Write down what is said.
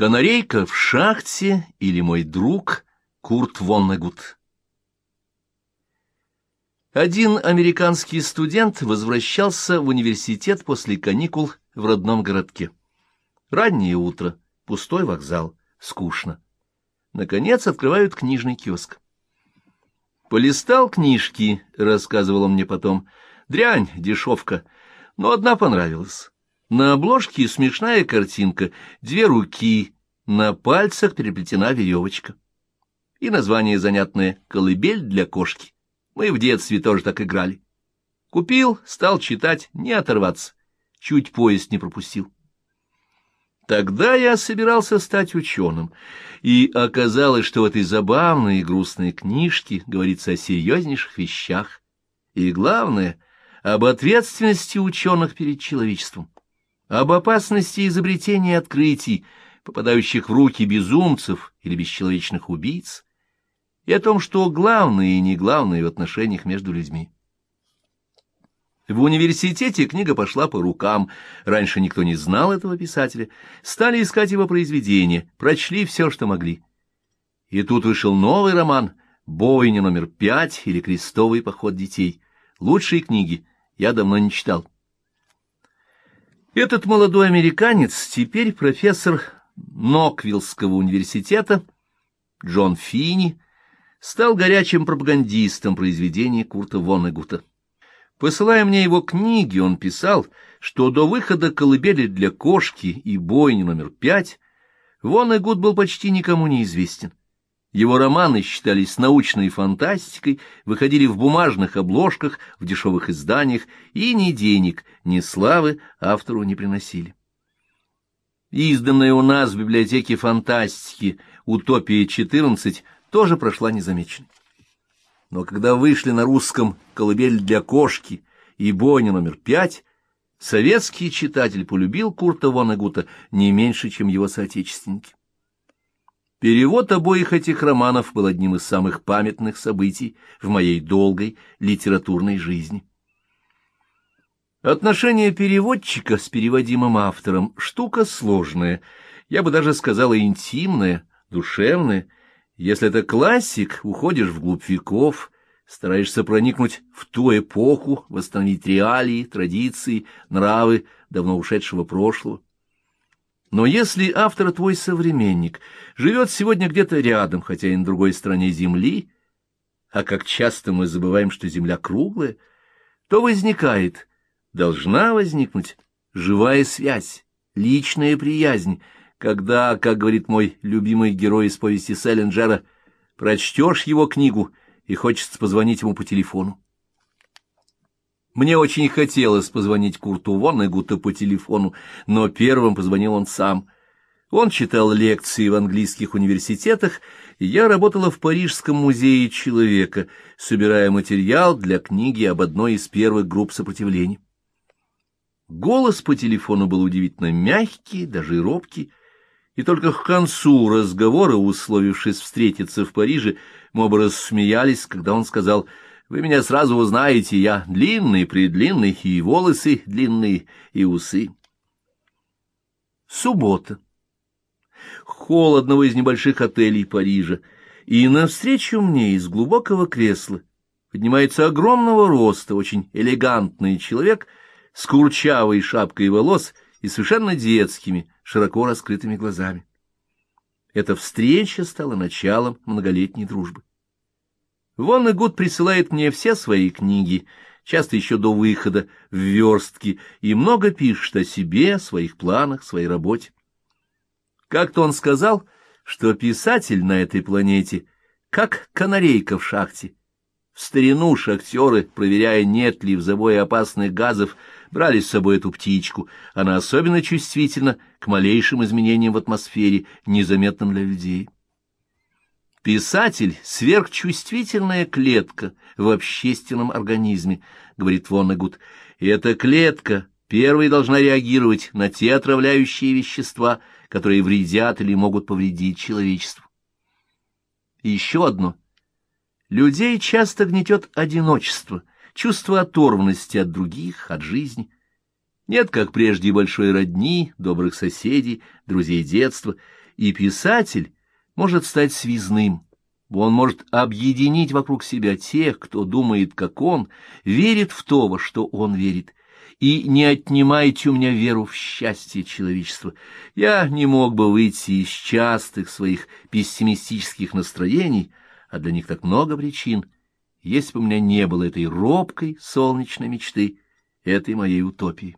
Канарейка в шахте или мой друг Курт Воннегут. Один американский студент возвращался в университет после каникул в родном городке. Раннее утро, пустой вокзал, скучно. Наконец открывают книжный киоск. «Полистал книжки», — рассказывал он мне потом. «Дрянь, дешевка, но одна понравилась». На обложке смешная картинка, две руки, на пальцах переплетена веревочка. И название занятное «Колыбель для кошки». Мы в детстве тоже так играли. Купил, стал читать, не оторваться. Чуть поезд не пропустил. Тогда я собирался стать ученым, и оказалось, что в этой забавной и грустной книжке говорится о серьезнейших вещах, и, главное, об ответственности ученых перед человечеством об опасности изобретения открытий, попадающих в руки безумцев или бесчеловечных убийц, и о том, что главное и не главное в отношениях между людьми. В университете книга пошла по рукам, раньше никто не знал этого писателя, стали искать его произведения, прочли все, что могли. И тут вышел новый роман «Бойня номер пять» или «Крестовый поход детей». Лучшие книги я давно не читал. Этот молодой американец теперь профессор Ноквиллского университета, Джон Фини, стал горячим пропагандистом произведений Курта Воннегута. Посылая мне его книги, он писал, что до выхода «Колыбели для кошки» и «Бойни номер пять» Воннегут был почти никому не известен. Его романы считались научной фантастикой, выходили в бумажных обложках, в дешевых изданиях, и ни денег, ни славы автору не приносили. Изданная у нас в библиотеке фантастики «Утопия-14» тоже прошла незамеченной. Но когда вышли на русском «Колыбель для кошки» и «Бойня номер пять», советский читатель полюбил Курта Воннегута не меньше, чем его соотечественники. Перевод обоих этих романов был одним из самых памятных событий в моей долгой литературной жизни. Отношение переводчика с переводимым автором — штука сложная, я бы даже сказала интимная, душевная. Если это классик, уходишь вглубь веков, стараешься проникнуть в ту эпоху, восстановить реалии, традиции, нравы давно ушедшего прошлого. Но если автор твой современник живет сегодня где-то рядом, хотя и на другой стороне Земли, а как часто мы забываем, что Земля круглая, то возникает, должна возникнуть живая связь, личная приязнь, когда, как говорит мой любимый герой из повести Селлинджера, прочтешь его книгу и хочется позвонить ему по телефону. Мне очень хотелось позвонить Курту Воннегуту по телефону, но первым позвонил он сам. Он читал лекции в английских университетах, и я работала в Парижском музее человека, собирая материал для книги об одной из первых групп сопротивления. Голос по телефону был удивительно мягкий, даже и робкий, и только к концу разговора, условившись встретиться в Париже, мы оба рассмеялись, когда он сказал — вы меня сразу узнаете, я длинный, предлинный, и волосы длинные, и усы. Суббота. Холл одного из небольших отелей Парижа, и навстречу мне из глубокого кресла поднимается огромного роста, очень элегантный человек с курчавой шапкой волос и совершенно детскими, широко раскрытыми глазами. Эта встреча стала началом многолетней дружбы. Вон Гуд присылает мне все свои книги, часто еще до выхода, в верстки, и много пишет о себе, своих планах, своей работе. Как-то он сказал, что писатель на этой планете как канарейка в шахте. В старину шахтеры, проверяя, нет ли в забое опасных газов, брали с собой эту птичку. Она особенно чувствительна к малейшим изменениям в атмосфере, незаметным для людей. Писатель — сверхчувствительная клетка в общественном организме, говорит Воннегут, и эта клетка первой должна реагировать на те отравляющие вещества, которые вредят или могут повредить человечеству. И еще одно. Людей часто гнетет одиночество, чувство оторванности от других, от жизни. Нет, как прежде, большой родни, добрых соседей, друзей детства, и писатель может стать связным. Он может объединить вокруг себя тех, кто думает, как он, верит в то, во что он верит, и не отнимайте у меня веру в счастье человечества. Я не мог бы выйти из частых своих пессимистических настроений, а для них так много причин, если бы у меня не было этой робкой солнечной мечты, этой моей утопии.